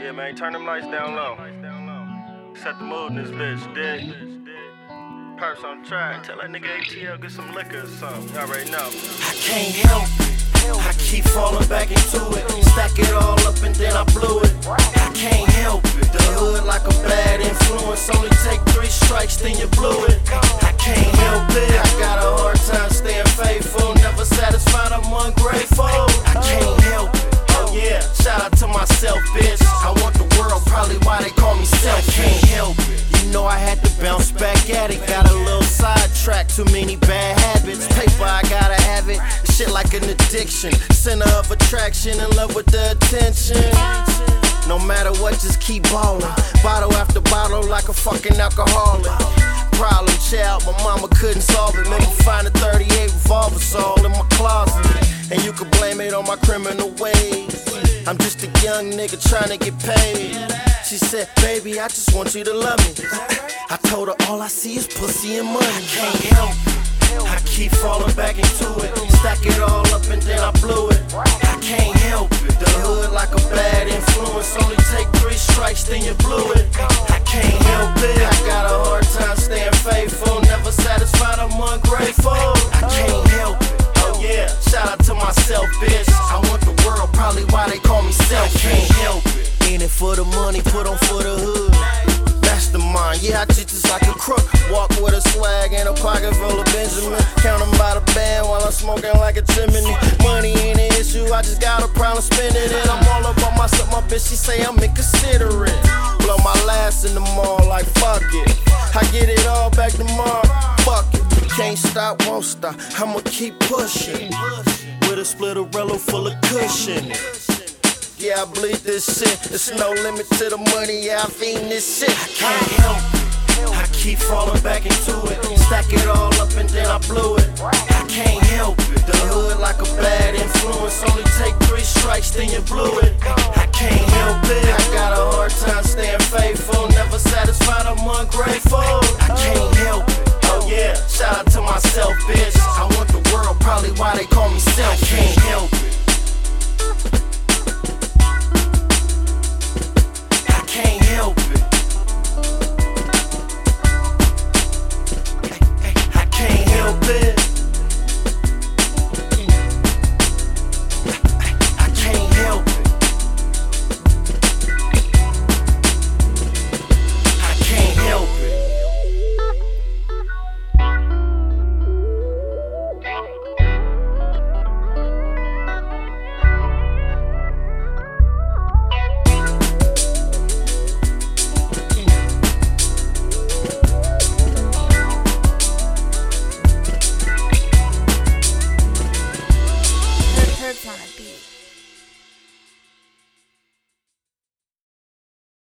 Yeah, man, turn them lights down low. Set the mood in this bitch, dig? Perps on track. Tell that nigga ATL get some liquor or something. Y'all already know. I can't help it. I keep falling back into it. Stack it all up and then I blew it. I can't help it. The hood like a bad influence. Only take three strikes, then you sidetrack, too many bad habits. Paper, I gotta have it. Shit like an addiction. Center of attraction, in love with the attention. No matter what, just keep ballin'. Bottle after bottle, like a fucking alcoholic. Problem child, my mama couldn't solve it. Maybe find a 38 revolver all in my closet. And you can blame it on my criminal ways. I'm just a young nigga trying to get paid. She said, baby, I just want you to love me. I told her all I see is pussy and money. I can't help it. I keep falling back into it. Stack it all up and then I blew it. I can't help it. The hood like a bad influence. Only take three strikes, then you blew it. I can't help it. I got a hard time staying faithful. Never satisfied, I'm ungrateful. I can't help it. Oh yeah, shout out to myself, bitch. For the hood. Mastermind, yeah, I treat this like a crook. Walk with a swag and a pocket full of Benjamin. Count 'em by the band while I'm smoking like a chimney. Money ain't an issue, I just got a problem spending it. I'm all about myself, my bitch, she say I'm inconsiderate. Blow my last in the mall, like fuck it. I get it all back tomorrow, fuck it. Can't stop, won't stop, I'ma keep pushing. With a splitterello full of cushion. Yeah, I bleed this shit. There's no limit to the money, yeah, I fiend this shit. I can't help it. I keep falling back into it. Stack it all up and then I blew it. I Herbs on a beat.